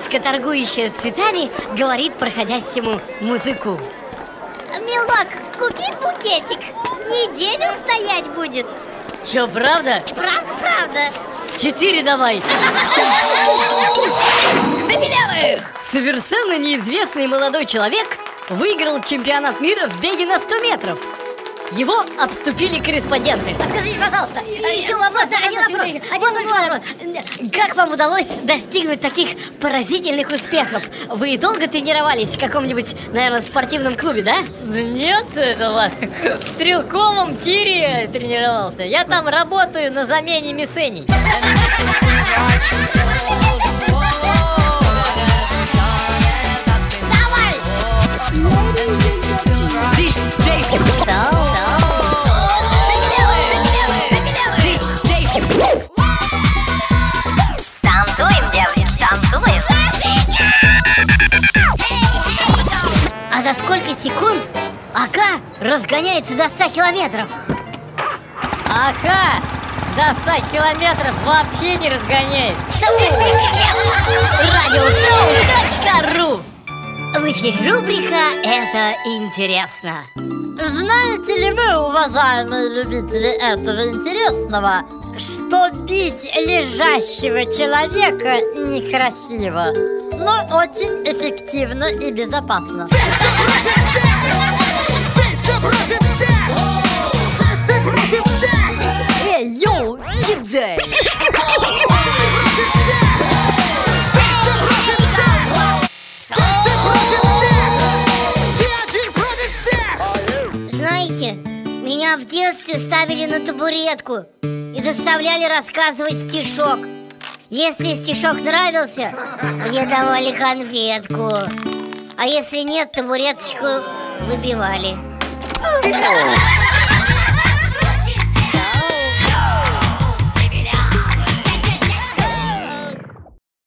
торгующая цветами говорит проходящему музыку. Милок, купи букетик. Неделю стоять будет. Че, правда? Правда, правда. Четыре давай. Забелявых! Совершенно неизвестный молодой человек выиграл чемпионат мира в беге на 100 метров его обступили корреспонденты. Скажите, пожалуйста, еще вопрос, один вопрос, один вопрос. Как вам удалось достигнуть таких поразительных успехов? Вы долго тренировались в каком-нибудь, наверное, спортивном клубе, да? Нет, этого. В стрелковом тире тренировался. Я там работаю на замене мишеней за сколько секунд АК разгоняется до 100 километров? Ага, до 100 километров вообще не разгоняется. Радиосоу.ру В эфире рубрика «Это интересно» Знаете ли вы, уважаемые любители этого интересного, что бить лежащего человека некрасиво, но очень эффективно и безопасно? Эй, йоу, диджей! Знаете, меня в детстве ставили на табуретку и заставляли рассказывать стишок. Если стишок нравился, мне давали конфетку. А если нет, табуреточку выбивали.